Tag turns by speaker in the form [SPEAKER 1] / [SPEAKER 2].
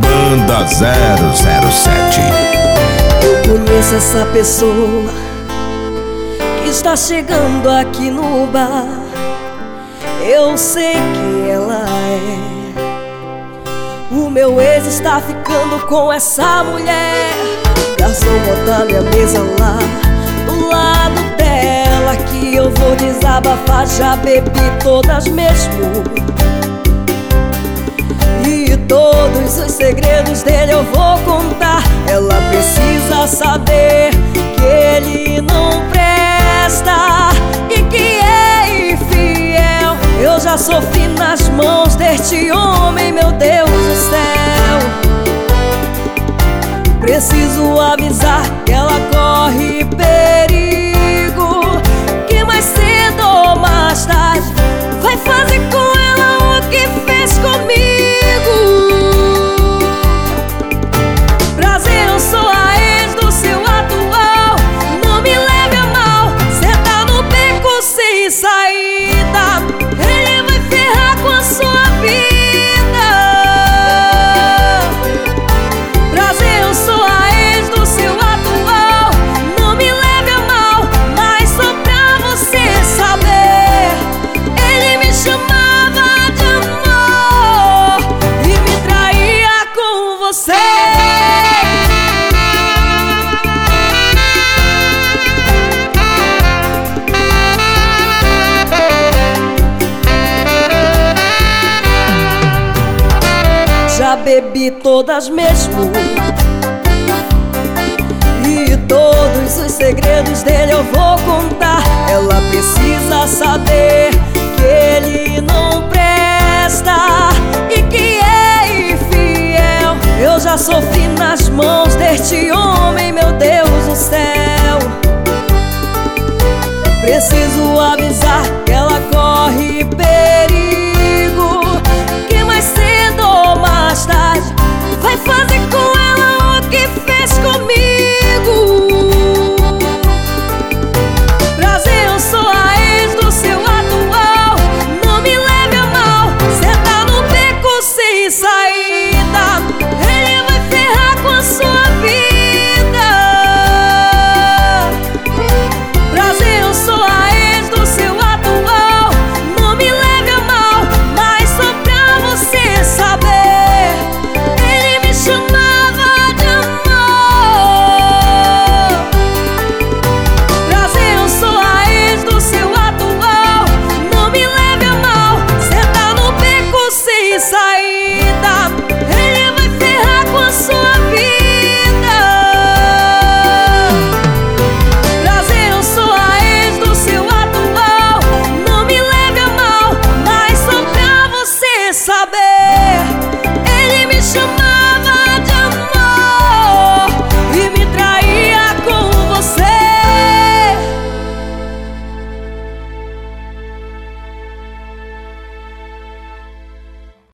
[SPEAKER 1] Banda 007
[SPEAKER 2] Eu conheço essa pessoa que está chegando aqui no bar. Eu sei que ela é. O meu ex está ficando com essa mulher. Garçom, bota minha mesa lá do lado desabafar. Já bebi todas mesmo. E todos os segredos dele eu vou contar. Ela precisa saber que ele não presta e que é infiel. Eu já sofri nas mãos deste homem, meu Deus do céu. Preciso avisar que ela corre perigo. bebi todas mesmo. E todos os segredos dele eu vou contar. Ela precisa saber que ele não presta e que é infiel. Eu já sofri nas mãos deste homem, meu Deus do céu. Preciso avisar que ela corre perigo.